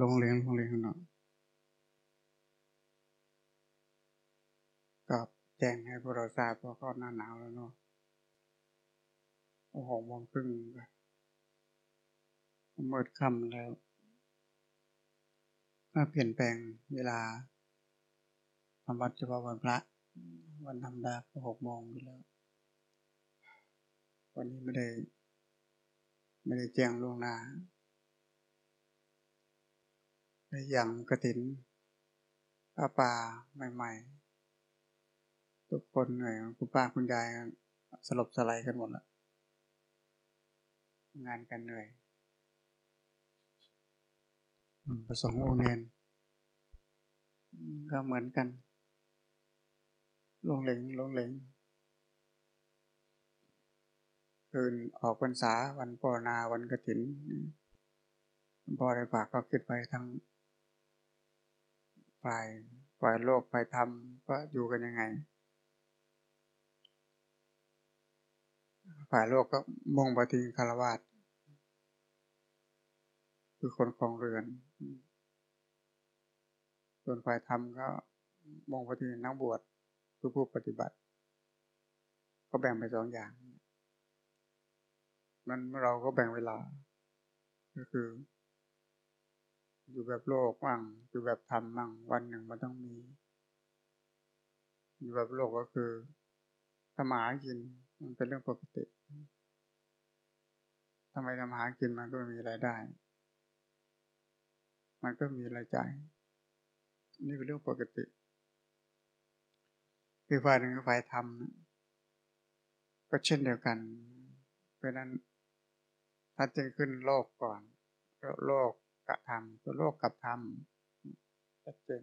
ลงเรียนลงเรียนเนาะก็แจ้งให้พวกเราทราบเพราะก็หน้าหนาวแล้วเนาะโอ้โหมองครึ่งมืดค่ำแล้วมาเปลี่ยนแปลงเวลาทำวัดเฉพาะวันพระ วันธรรมดาก็หกโมงไปแล้ว วันนี้ไม่ได้ ไม่ได้แจ้งล่วงหน้า ในอย่างกระถินป้าป่าใหม่ ๆ ทุกคนเหนื่อยคุณป้าคุณยายสลบสลายกันหมดละงานกันเหนื่อยประสงค์โอเนนก็เหมือนกัน ลงเหลงลงเหลงคืนออกพรรษาวันปอนาวันกระถินพอได้ฝากก็คิดไปทั้ง ฝ่ายฝ่ายโลกฝ่ายธรรมก็อยู่กันยังไง ฝ่ายโลกก็มุ่งไปทิ้งคารวาสคือคนคลองเรือน ส่วนฝ่ายธรรมก็มองไปที่นักบวชคือผู้ปฏิบัติ ก็แบ่งไปสองอย่างนั้นเราก็แบ่งเวลา ก็คือ อยู่แบบโลกบ้างอยู่แบบธรรมบ้างวันหนึ่งมันต้องมี อยู่แบบโลกก็คือทำมหากินมันเป็นเรื่องปกติทำไมทำมหากินมันก็มีรายได้ มันก็มีรายจ่ายนี่เป็นเรื่องปกติคือฝ่ายหนึ่งฝ่ายธรรมก็เช่นเดียวกัน เพราะนั้นถ้าจึงขึ้นโลกก่อนโลก กระทำตัวโลกกับธรรมชัดเจน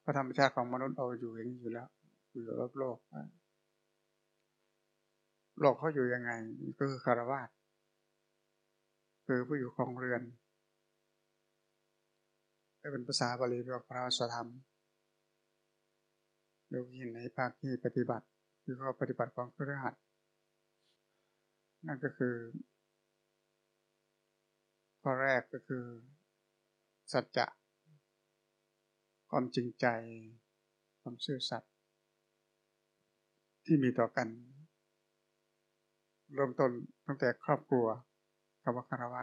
เพราะธรรมชาติของมนุษย์เอาอยู่อย่างนี้อยู่แล้ว อยู่รอบโลกโลกเขาอยู่ยังไงก็คือคารวะคือผู้อยู่ของเรือนเป็นภาษาบาลีเรียกพระสธรรมเราเห็นในภาคที่ปฏิบัติ คือข้อปฏิบัติของพระหัสนั่นก็คือข้อแรกก็คือ สัจจะ ความจริงใจ ความซื่อสัตย์ที่มีต่อกัน เริ่มต้นตั้งแต่ครอบครัวคำว่าคารวะ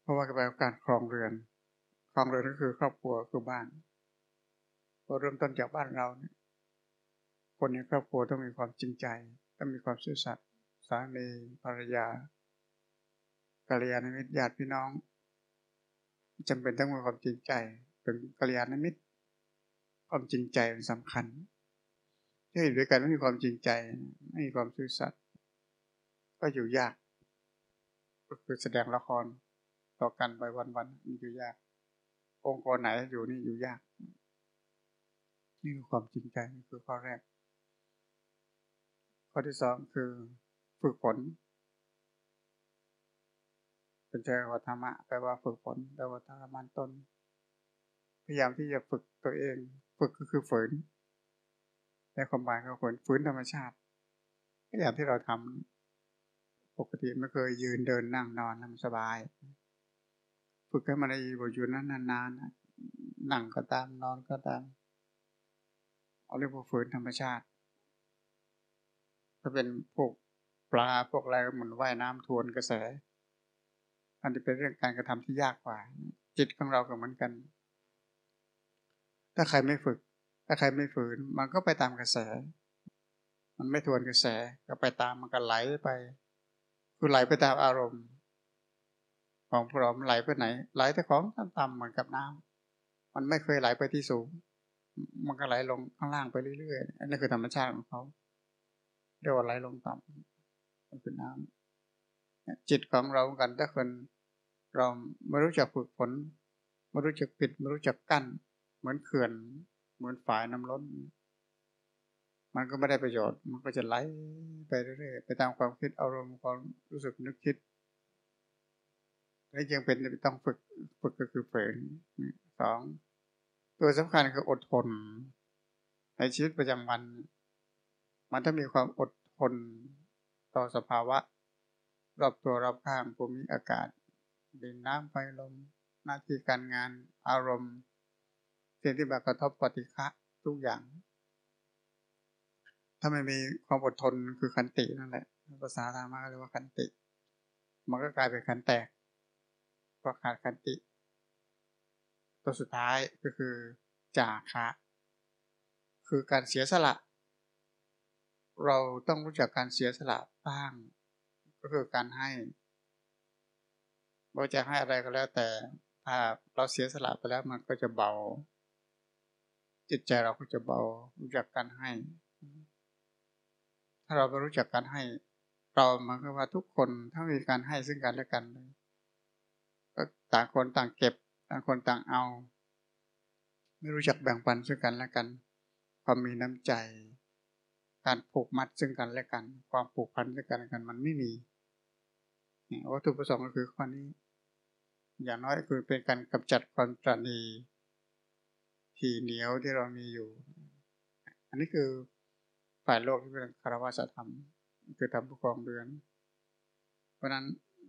เพราะว่าเป็นการครองเรือน ครองเรือนก็คือครอบครัวคือบ้านพอเริ่มต้นจากบ้านเราเนี่ยคนในครอบครัวต้องมีความจริงใจ ต้องมีความซื่อสัตย์สามีภรรยากัลยาณมิตรญาติพี่น้อง จำเป็นต้องมีความจริงใจเป็นกัลยาณมิตร ความจริงใจเป็นสำคัญถ้าอยู่ด้วยกันไม่มีความจริงใจไม่มีความซื่อสัตย์ก็อยู่ยาก ก็คือแสดงละครต่อกันไปวันๆมันอยู่ยาก องค์กรไหนอยู่นี่อยู่ยาก นี่คือความจริงใจนี่คือข้อแรก ข้อที่สองคือฝึกฝน เป็นใจว่าธรรมะแปลว่าฝึกฝนแปลว่าทรมานตน พยายามที่จะฝึกตัวเอง ฝึกก็คือฝืนในความหมายก็ฝืนฝืนธรรมชาติอย่างที่เราทำปกติไม่เคยยืนเดินนั่งนอนทำสบาย ฝึกให้มันได้อยู่นั้นนานๆนั่งก็ตามนอนก็ตาม เอาเรียกว่าฝืนธรรมชาติ ถ้าเป็นพวกปลาพวกอะไรเหมือนว่ายน้ำทวนกระแส อันนี้เป็นเรื่องการกระทำที่ยากกว่า จิตของเราก็เหมือนกัน ถ้าใครไม่ฝึก ถ้าใครไม่ฝืน มันก็ไปตามกระแส มันไม่ทวนกระแสก็ไปตามมันก็ไหลไปคือไหลไปตามอารมณ์ ของพวกเราไหลไปไหน ไหลแต่ของต่ำๆเหมือนกับน้ำมันไม่เคยไหลไปที่สูง มันก็ไหลลงข้างล่างไปเรื่อยๆ อันนี้คือธรรมชาติของเขาเรียกว่าไหลลงต่ำมันคือน้ำจิตของเรากันถ้าคน เราไม่รู้จักฝึกฝนไม่รู้จักปิดไม่รู้จักกั้น เหมือนเขื่อน เหมือนฝายน้ำล้น มันก็ไม่ได้ประโยชน์ มันก็จะไหลไปเรื่อยๆไปตามความคิดอารมณ์ความรู้สึกนึกคิดนี่ยังเป็นต้องฝึกฝึกก็คือฝืนสองตัวสำคัญคืออดทน ในชีวิตประจำวัน มันต้องมีความอดทนต่อสภาวะ รอบตัวรอบข้างภูมิอากาศ ดินน้ำไฟลม หน้าที่การงานอารมณ์สิ่งที่มากระทบปฏิฆะทุกอย่าง ถ้าไม่มีความอดทนคือขันตินั่นแหละภาษาธรรมะเรียกว่าขันติ มันก็กลายเป็นขันแตกเพราะขาดขันติ ตัวสุดท้ายก็คือจาคะคือการเสียสละ เราต้องรู้จักการเสียสละบ้าง ก็คือการให้ เราจะให้อะไรก็แล้วแต่ถ้าเราเสียสละไปแล้วมันก็จะเบา จิตใจเราก็จะเบารู้จักการให้ ถ้าเราไม่รู้จักการให้ เรามันก็ว่าทุกคนถ้ามีการให้ซึ่งกันและกันเลยก็ต่างคนต่างเก็บ ต่างคนต่างเอา ไม่รู้จักแบ่งปันซึ่งกันและกัน ความมีน้ำใจ การผูกมัดซึ่งกันและกัน ความผูกพันซึ่งกันและกันมันไม่มีวัตถุประสงค์ก็คือข้อนี้ อย่างน้อยคือเป็นการกำจัดความตรณีที่เหนียวที่เรามีอยู่ อันนี้คือฝ่ายโลกที่เป็นคารวะธรรม คือทำผู้ครองเรือน เพราะนั้น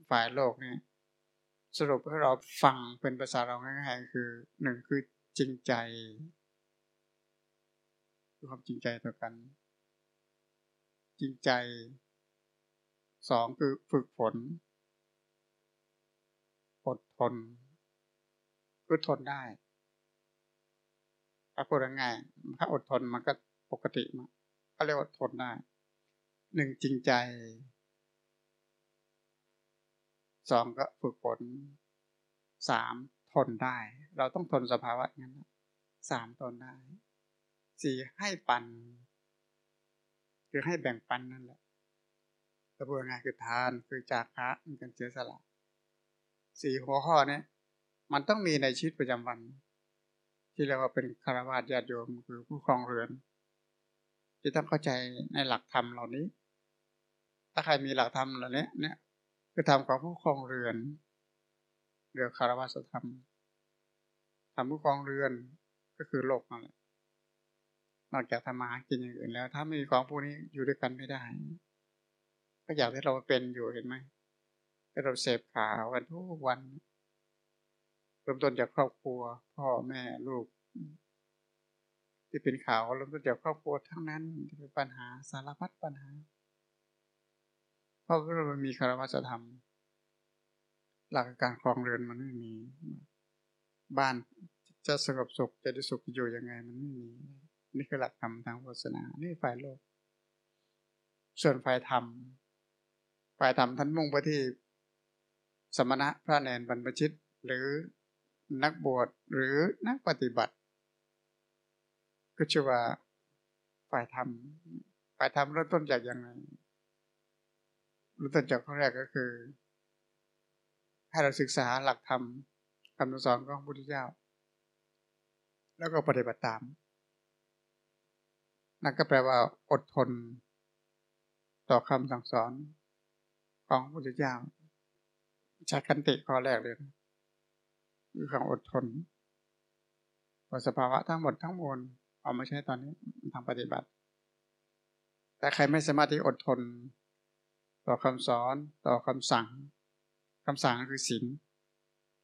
ฝ่ายโลกเนี่ยสรุปให้เราฟังเป็นภาษาเราง่ายๆคือหนึ่งคือจริงใจความจริงใจต่อกัน จริงใจสองคือฝึกฝน อดทนคือทนได้ถ้าพูดง่ายถ้าอดทนมันก็ปกติมาก็เรียกว่าทนได้หนึ่งจริงใจสองก็ฝึกฝนสามทนได้ เราต้องทนสภาวะงั้นสามทนได้สี่ให้ปัน คือให้แบ่งปันนั่นแหละกระบวนการคือทานคือจากพระมันกันเสียสละ สี่หัวข้อนี้มันต้องมีในชีวิตประจำวัน ที่เรียกว่าเป็นคารวะญาติโยมคือผู้ครองเรือนที่ต้องเข้าใจในหลักธรรมเหล่านี้ ถ้าใครมีหลักธรรมเหล่านี้เนี่ยคือธรรมของผู้ครองเรือนเรือคารวะธรรมธรรมผู้ครองเรือนก็คือโลกนั่นแหละนอกจากทำมาหากินอย่างอื่นแล้ว ถ้าไม่มีของพวกนี้อยู่ด้วยกันไม่ได้ ก็อยากให้เราเป็นอยู่เห็นไหม เราเสพข่าวกันทุกวันเริ่มต้นจากครอบครัว พ่อแม่ลูก ที่เป็นข่าวเริ่มต้นจากครอบครัวทั้งนั้นที่เป็นปัญหาสารพัดปัญหา เพราะเราไม่มีคารวะธรรม หลักการครองเรือนมันไม่มี บ้านจะสงบสุขจะได้สุขอยู่ยังไงมันไม่มีนี่คือหลักธรรมทางศาสนานี่ฝ่ายโลก ส่วนฝ่ายธรรมฝ่ายธรรมท่านมุ่งไปที่ สมณะพระแนนบรรพชิต หรือนักบวชหรือนักปฏิบัติ ก็ชื่อว่าฝ่ายธรรมฝ่ายธรรมเริ่มต้นจากยังไงเริ่มต้นจากข้อแรกก็คือให้เราศึกษาหลักธรรมคำสอนของพระพุทธเจ้า แล้วก็ปฏิบัติตาม นั่นก็แปลว่าอดทน ต่อคำสั่งสอนของพระพุทธเจ้า ใช้คันติข้อแรกเลยคือความอดทนพอสภาวะทั้งหมดทั้งมวลเอามาใช้ตอนนี้ทางปฏิบัติ แต่ใครไม่สามารถที่อดทน ต่อคำสอนต่อคำสั่งคำสั่งก็คือศีล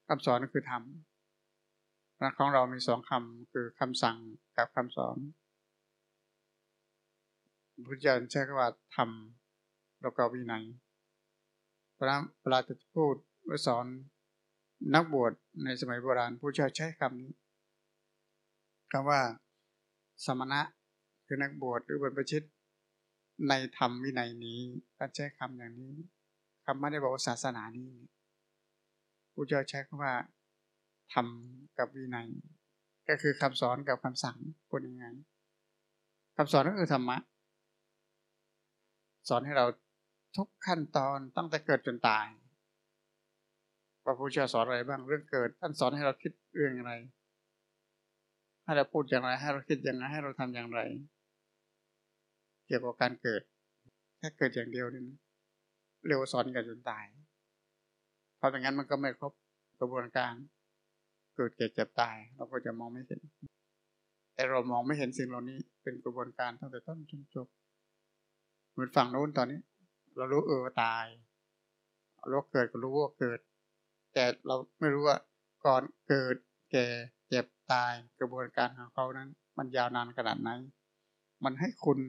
คำสอนก็คือธรรมของเรามีสองคำคือคำสั่งกับคำสอนพุทธเจ้าใช้คำว่าธรรมแล้วก็วินัยเพราะนั้นเวลาจะพูด สอนนักบวชในสมัยโบราณผู้เจ้าใช้คำนี้คำว่า สมณะคือนักบวชหรือบรรพชิต ในธรรมวินัยนี้ก็ใช้คำอย่างนี้คำไม่ได้บอกว่าศาสนานี้ผู้เจ้าใช้คำว่าธรรมกับวินัย ก็คือคำสอนกับคำสั่งพูดยังไงคำสอนก็คือธรรมะ สอนให้เราทุกขั้นตอนตั้งแต่เกิดจนตาย พระพุทธเจ้าสอนอะไรบ้างเรื่องเกิด ท่านสอนให้เราคิดเรื่องอะไรให้เราพูดอย่างไร ให้เราคิดอย่างไรให้เราทำอย่างไร เกี่ยวกับการเกิดแค่เกิดอย่างเดียวนี่เรียกว่าสอนกันจนตาย เพราะอย่างนั้นมันก็ไม่ครบกระบวนการ เกิดเกิดเจ็บตาย เราก็จะมองไม่เห็น แต่เรามองไม่เห็นสิ่งเหล่านี้เป็นกระบวนการตั้งแต่ต้นจนจบเหมือนฝั่งโน้นตอนนี้ เรารู้เออตายรู้เกิดก็รู้ว่าเกิด แต่เราไม่รู้ว่าก่อนเกิดแก่เจ็บตายกระบวนการของเขานั้น มันยาวนานขนาดไหน มันให้คุณ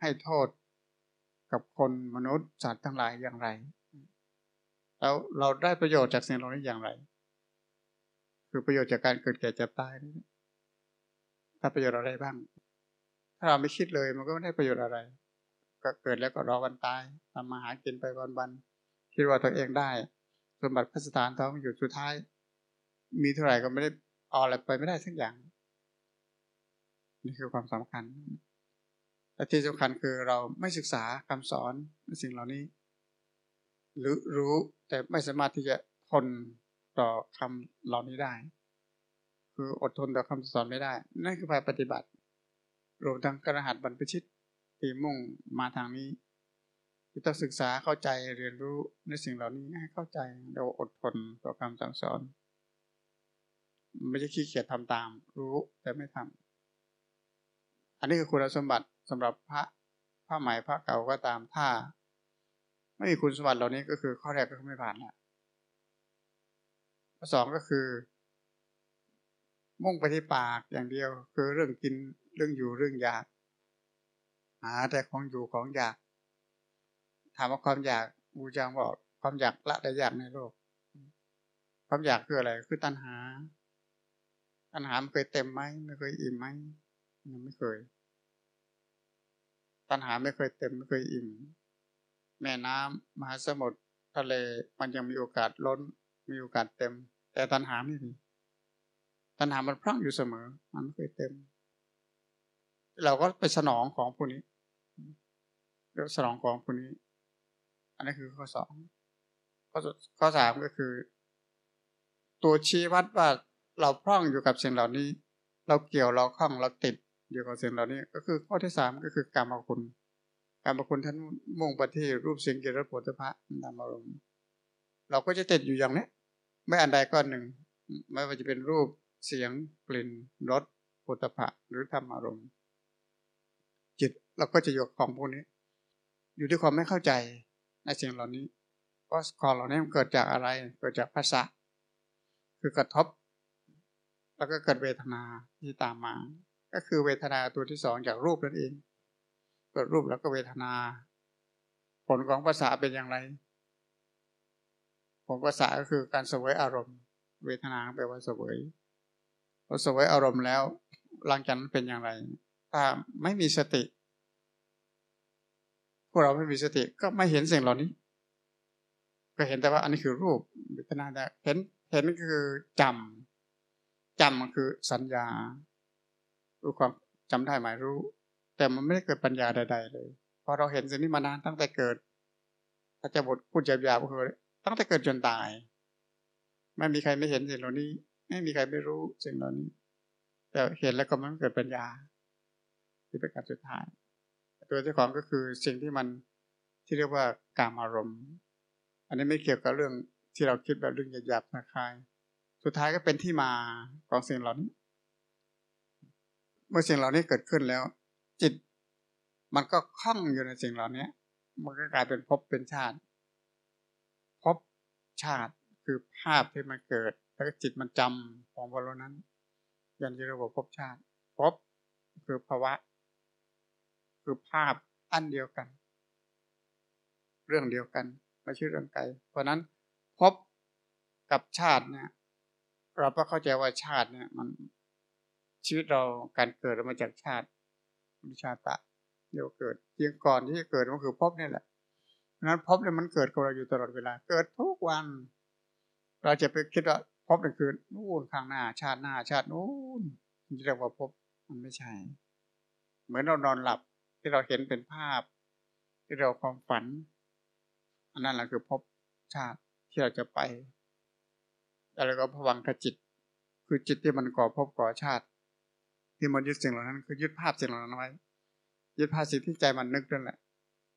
ให้โทษกับคนมนุษย์สัตว์ทั้งหลายอย่างไร แล้วเราได้ประโยชน์จากสิ่งเหล่านี้อย่างไร คือประโยชน์จากการเกิดแก่เจ็บตายนี่ถ้าประโยชน์อะไรบ้าง ถ้าเราไม่คิดเลยมันก็ไม่ได้ประโยชน์อะไร ก็เกิดแล้วก็รอวันตายทำมาหากินไปวันๆคิดว่าตัวเองได้ สมบัติพัสถานทองอยู่สุดท้าย มีเท่าไหร่ก็ไม่ได้เอาอะไรไปไม่ได้สักอย่าง นี่คือความสำคัญและที่สำคัญคือเราไม่ศึกษาคำสอนในสิ่งเหล่านี้ หรือรู้แต่ไม่สามารถที่จะทนต่อคำเหล่านี้ได้ คืออดทนต่อคำสอนไม่ได้ นั่นคือภายปฏิบัติ รวมทั้งกระหัตบรรพชิตที่มุ่งมาทางนี้ ที่ต้องศึกษาเข้าใจเรียนรู้ในสิ่งเหล่านี้ให้เข้าใจเราอดทนต่อคำสั่งสอน ไม่ใช่ขี้เกียจทำตาม รู้แต่ไม่ทำอันนี้คือคุณสมบัติสำหรับพระพระใหม่พระเก่าก็ตามถ้า ไม่มีคุณสมบัติเหล่านี้ก็คือข้อแรกก็ไม่ผ่านละข้อสองก็คือ มุ่งไปที่ปากอย่างเดียว คือเรื่องกินเรื่องอยู่เรื่องอยากหาแต่ของอยู่ของอยาก ถามว่าความอยากบูจางบอกความอยากละได้ยากในโลก ความอยากคืออะไรคือตัณหา ตัณหามันเคยเต็มไหมไม่เคยอิ่มไหมมันไม่เคย ตัณหาไม่เคยเต็มไม่เคยอิ่ม แม่น้ำมหาสมุทรทะเลมันยังมีโอกาสล้น มีโอกาสเต็ม แต่ตัณหาไม่มีตัณหามันพร่องอยู่เสมอ มันไม่เคยเต็ม เราก็ไปสนองของพวกนี้เรื่องสนองของพวกนี้ นนี้คือข้อสองข้อข้อสามก็คือ ตัวชี้วัดว่าเราพร่องอยู่กับสิ่งเหล่านี้ เราเกี่ยวเราคล้องเราติดอยู่กับสิ่งเหล่านี้ ก็คือข้อที่สามก็คือกรรมคุณกรรมคุณท่านมุ่งไปที่รูปเสียงกลิ่นรสผลิตภัณฑ์นามอารมณ์เราก็จะติดอยู่อย่างนี้ไม่อันใดก็หนึ่ง ไม่ว่าจะเป็นรูปเสียงกลิ่นรสผลิตภัณฑ์หรือธรรมอารมณ์จิตเราก็จะอยู่ของพวกนี้ อยู่ที่ความไม่เข้าใจ ในสิ่งเหล่านี้เพราะของเหล่านี้มันเกิดจากอะไร เกิดจากภาษาคือกระทบ แล้วก็เกิดเวทนาที่ตามมา ก็คือเวทนาตัวที่สองจากรูปนั่นเองเกิดรูปแล้วก็เวทนา ผลของภาษาเป็นอย่างไร ผลภาษาก็คือการสวยอารมณ์ เวทนาแปลว่าสวยพอสวยอารมณ์แล้วหลังจากนั้นเป็นอย่างไร ถ้าไม่มีสติ พวกเราไม่มีสติก็ไม่เห็นสิ่งเหล่านี้ ก็เห็นแต่ว่าอันนี้คือรูปเวทนาแต่เห็นเห็นคือจำจำมันคือสัญญารู้ความจำได้หมายรู้ แต่มันไม่ได้เกิดปัญญาใด ๆ เลยพอเราเห็นสิ่งนี้มานานตั้งแต่เกิดถ้าจะบทพูดหยาบๆก็คือตั้งแต่เกิดจนตาย ไม่มีใครไม่เห็นสิ่งเหล่านี้ ไม่มีใครไม่รู้สิ่งเหล่านี้ แต่เห็นแล้วก็มันเกิดปัญญาที่เป็นการสุดท้าย ตัวที่ของก็คือสิ่งที่มันที่เรียกว่ากามอารมณ์ อันนี้ไม่เกี่ยวกับเรื่องที่เราคิดแบบเรื่องหยาบๆคลายสุดท้ายก็เป็นที่มาของสิ่งเหล่านี้ เมื่อสิ่งเหล่านี้เกิดขึ้นแล้ว จิตมันก็คล้องอยู่ในสิ่งเหล่านี้มันก็กลายเป็นภพเป็นชาติภพชาติคือภาพที่มันเกิด แล้วก็จิตมันจำของวันนั้น ยันที่เรียกว่าภพชาติภพคือภาวะ คือภาพอันเดียวกัน เรื่องเดียวกันไม่ใช่เรื่องไกล เพราะนั้นพบกับชาติเนี่ย เราก็เข้าใจว่าชาติเนี่ย มันชีวิตเราการเกิดมาจากชาติวิชาตะเดี๋ยวเกิดเพียงก่อนที่จะเกิดมันคือพบนี่แหละเพราะนั้นพบเนี่ยมันเกิดกับเราอยู่ตลอดเวลา เกิดทุกวัน เราจะไปคิดว่าพบนี่คือนู่นข้างหน้า ชาติหน้า ชาตินู้นเรียกว่าพบมันไม่ใช่ เหมือนเรานอนหลับ ที่เราเห็นเป็นภาพ ที่เราความฝัน อันนั้นแหละคือพบชาติที่เราจะไปอะไรก็ผวังขจิต คือจิตที่มันก่อภพก่อชาติ ที่มันยึดสิ่งเหล่านั้น คือยึดภาพสิ่งเหล่านั้นไว้ ยึดภาพสิ่งที่ใจมันนึกนั่นแหละ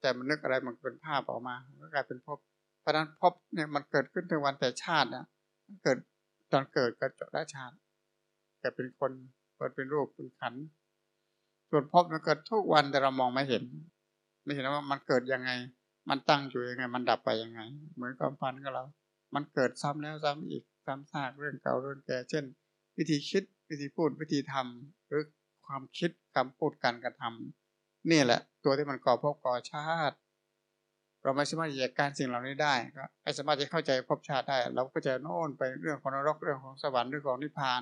ใจมันนึกอะไรมันเป็นภาพออกมาก็กลายเป็นภพเพราะนั้นภพเนี่ยมันเกิดขึ้นถึงวันแต่ชาติน่ะเกิดตอนเกิดก็จบได้ชาติแต่เป็นคนเกิดเป็นรูปเป็นขัน ส่วนภพมันเกิดทุกวันแต่เรามองไม่เห็น ไม่เห็นว่ามันเกิดยังไง มันตั้งอยู่ยังไง มันดับไปยังไง เหมือนความฝันกับเรา มันเกิดซ้ำแล้วซ้ำอีกซ้ำซากเรื่องเก่าเรื่องแก่เช่น วิธีคิดวิธีพูดวิธีทำหรือความคิดคำพูดการกระทำนี่แหละ ตัวที่มันก่อภพก่อชาติ เราไม่สามารถจัดการสิ่งเหล่านี้ได้ก็ไม่สามารถจะเข้าใจภพชาติได้ เราก็จะโน่นไปเรื่องของนรกเรื่องของสวรรค์เรื่องของนิพพาน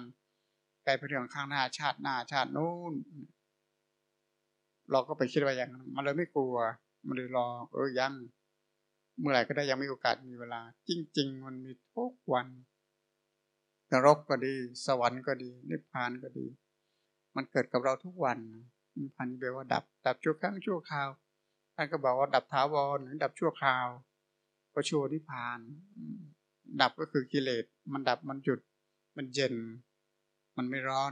กลายเป็นเรื่องข้างหน้าชาติหน้าชาติโน้น เราก็ไปคิดว่าอย่างนั้นมันเลยไม่กลัว มันเลยรอเออยัง เมื่อไหร่ก็ได้ยังมีโอกาสมีเวลา จริง ๆ มันมีทุกวันนรกก็ดี สวรรค์ก็ดีนิพพานก็ดี มันเกิดกับเราทุกวันนิพพานแปลว่าดับ ดับชั่วครั้งชั่วคราวท่านก็บอกว่าดับถาวรหรือดับชั่วคราวก็ชั่วนิพพาน ดับก็คือกิเลสมันดับมันหยุด มันเย็น มันไม่ร้อน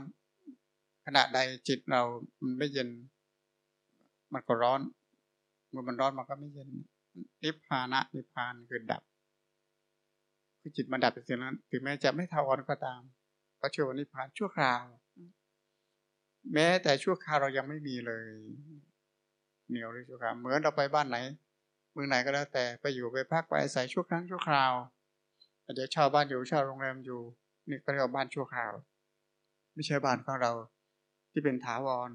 ขณะใดจิตเรามันไม่เย็น มันก็ร้อน เมื่อมันร้อนมันก็ไม่เย็นนิพพานะนิพพานคือดับ คือจิตมันดับไปเสียนั้น ถึงแม้จะไม่ทาวรก็ตามก็ชั่วนิพพานชั่วคราว แม้แต่ชั่วคราวเรายังไม่มีเลย เหนียวหรือชั่วคราวเหมือนเราไปบ้านไหนเมืองไหนก็แล้วแต่ไปอยู่ไปพักไปอาศัยชั่วครั้งชั่วคราวอาจจะเช่าบ้านอยู่เช่าโรงแรมอยู่นี่ก็เรียกว่าบ้านชั่วคราว ไม่ใช่บ้านของเราที่เป็นถาวร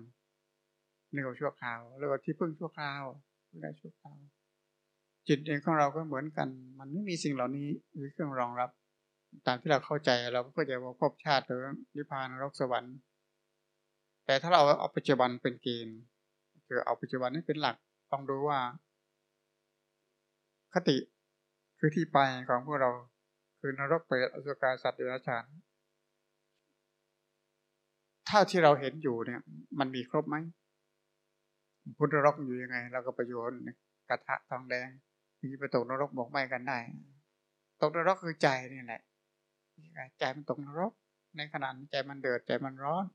เรียกว่าชั่วคราวเรียกว่าที่พึ่งชั่วคราวไม่ได้ชั่วคราว จิตเองของเราก็เหมือนกัน มันไม่มีสิ่งเหล่านี้หรือเครื่องรองรับ ตามที่เราเข้าใจเราก็จะว่าพบชาติหรือนิพพานนรกสวรรค์ แต่ถ้าเราเอาปัจจุบันเป็นเกณฑ์คือเอาปัจจุบันนี้เป็นหลักต้องดูว่า คติคือที่ไปของพวกเราคือนรกเปรตอสุกาสัตว์เดรัจฉานเท่าที่เราเห็นอยู่เนี่ย มันมีครบไหม พุทธรกอยู่ยังไง เราก็ประโยชน์กระทะทองแดงที่ไปตกนรกบอกไม่กันได้ ตกนรกคือใจนี่แหละใจมันตกนรก ในขณะใจมันเดือดใจมันร้อน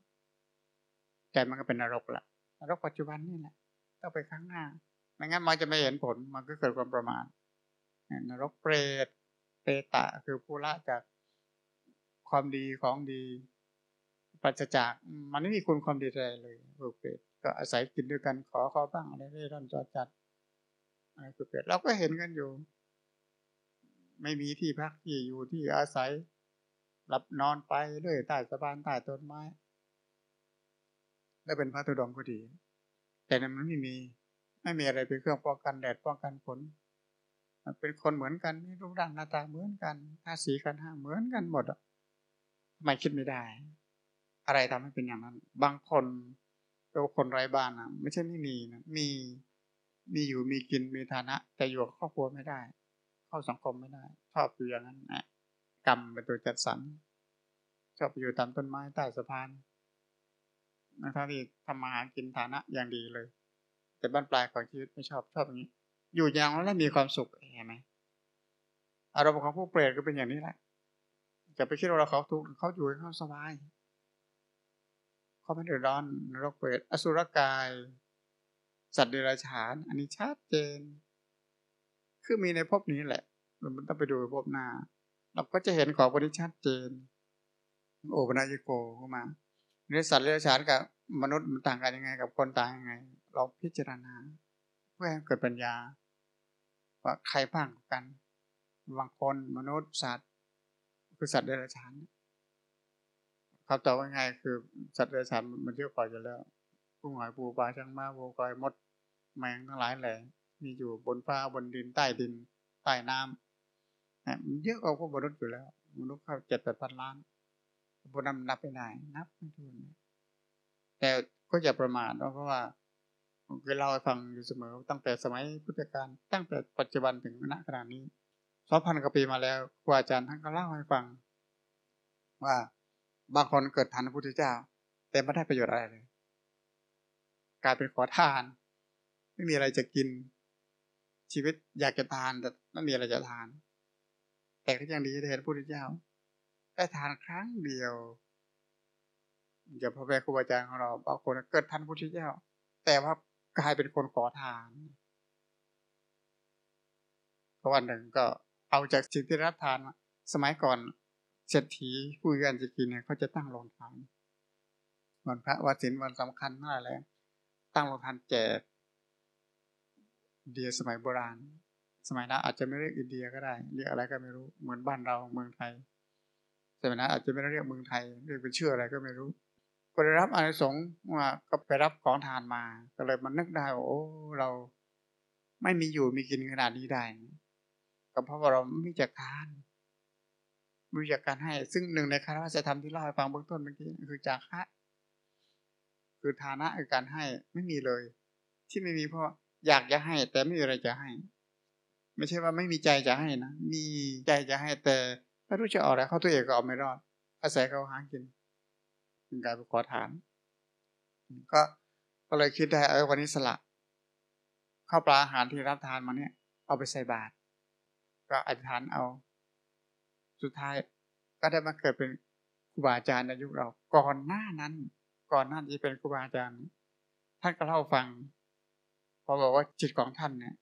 ใจมันก็เป็นนรกละนรกปัจจุบันนี่แหละต้องไปข้างหน้าไม่งั้นมันจะไม่เห็นผลมันก็เกิดความประมาทนรกเปรตเปตะคือผู้ละจากความดีของดี ปัจจากมันไม่มีคุณความดีอะไรเลยเปรต ก็อาศัยกินด้วยกันขอขอบ้างอะไรได้ร่อนจอดจัดอะไรคือเปรตเราก็เห็นกันอยู่ ไม่มีที่พักที่อยู่ที่อาศัยหลับนอนไปด้วยใต้สะพานใต้ต้นไม้ แล้วเป็นพระธุดงก็ดี แต่นั้นมันไม่มี ไม่มีอะไรเป็นเครื่องป้องกันแดดป้องกันฝนมันเป็นคนเหมือนกันมีรูปร่างหน้าตาเหมือนกันท่าสีกันห้าเหมือนกันหมดอะทำไมคิดไม่ได้ อะไรทำให้เป็นอย่างนั้น บางคน เป็นคนไร้บ้านนะไม่ใช่ไม่มีนะมีมีอยู่มีกินมีฐานะ แต่อยู่กับครอบครัวไม่ได้ เข้าสังคมไม่ได้ ชอบอยู่อย่างนั้นนะกรรมเป็นตัวจัดสรรชอบอยู่ตามต้นไม้ใต้สะพานนะทั้งที่ทำมาหากินฐานะอย่างดีเลย แต่บ้านปลายของชีวิตไม่ชอบชอบอย่างนี้ อยู่อย่างนั้นแล้วมีความสุขเห็นไหมอารมณ์ของผู้เปรตก็เป็นอย่างนี้แหละจะไปคิดว่าเราเขาทุกข์เขาอยู่เขาสบาย เขาไม่เดือดร้อนนรกเปรตอสุรกาย สัตว์เดรัจฉาน อันนี้ชัดเจน คือมีในภพนี้แหละมันต้องไปดูภพหน้า เราก็จะเห็นของพวกนี้ชัดเจน โอปนายโกเข้ามาเนื้อสัตว์เดรัจฉานกับมนุษย์มันต่างกันยังไง กับคนต่างยังไง เราพิจารณา เพื่อให้เกิดปัญญา ว่าใครบ้างกันบางคนมนุษย์สัตว์คือสัตว์เดรัจฉาน คำตอบว่าไงคือสัตว์เดรัจฉานมันเยอะกว่าอยู่แล้วกุ้งหอยปูปลาช่างม้าโวกอยมด แมงทั้งหลายแหล่มีอยู่บนฟ้าบนดินใต้ดินใต้น้ำมันเยอะกว่าพวกมนุษย์อยู่แล้วมนุษย์เข้าเจ็ดแปดพันล้านบนนับนับไปไหนนับไม่ถูกแต่ก็อย่าประมาทเพราะว่าเคยเล่าให้ฟังอยู่เสมอ ตั้งแต่สมัยพุทธกาลตั้งแต่ปัจจุบันถึงณขณะนี้สองพันกว่าปีมาแล้วครูอาจารย์ท่านก็เล่าให้ฟัง ว่า บางคนเกิดทันพระพุทธเจ้า แต่ไม่ได้ประโยชน์อะไรเลย กลายเป็นขอทาน ไม่มีอะไรจะกิน ชีวิตอยากจะทานแต่ไม่มีอะไรจะทาน แต่ก็ยังดีที่เห็นพระพุทธเจ้าได้ทานครั้งเดียวอย่าพระแม่ครูอาจารย์ของเราบางคนเกิดทันพระพุทธเจ้า แต่ว่ากลายเป็นคนขอทานพวันหนึ่งก็เอาจากสิ่งที่รับทานสมัยก่อน เศรษฐีผู้กันจะกินเนี่ยเขาจะตั้งโรงทานวันพระวันศีลวันสำคัญมากเลยตั้งโรงทานแจกเดียสมัยโบราณ สมัยนั้นอาจจะไม่เรียกอินเดียก็ได้เรียกอะไรก็ไม่รู้เหมือนบ้านเราเมืองไทยสมัยนั้นอาจจะไม่ได้เรียกเมืองไทยเรียกเป็นชื่ออะไรก็ไม่รู้ก็ได้รับอานิสงส์ว่าก็ไปรับของทานมาก็เลยมันนึกได้ว่าโอ้เราไม่มีอยู่มีกินขนาดนี้ได้ ก็เพราะว่าเราไม่จักทาน ไม่มีจากการให้ ซึ่งหนึ่งในคารวะจะทำที่เล่าให้ฟังเบื้องต้นเมื่อกี้คือจากะคือฐานะคือการให้ไม่มีเลย ที่ไม่มีเพราะอยากจะให้ แต่ไม่มีอะไรจะให้ ไม่ใช่ว่าไม่มีใจจะให้นะมีใจจะให้แต่ไม่รู้จะออกอะไรเขาตัวเองก็เอาไม่รอด อาศัยเขาหากินเป็นการไปขอทานก็ก็เลยคิดได้เออวันนี้สละข้าวปลาอาหารที่รับทานมาเนี่ย เอาไปใส่บาตรก็อธิษฐานเอา สุดท้ายก็ได้มาเกิดเป็นครูบาอาจารย์ในยุคเรา ก่อนหน้านั้น ก่อนหน้าที่เป็นครูบาอาจารย์ท่านก็เล่าฟัง พอบอกว่าจิตของท่านเนี่ย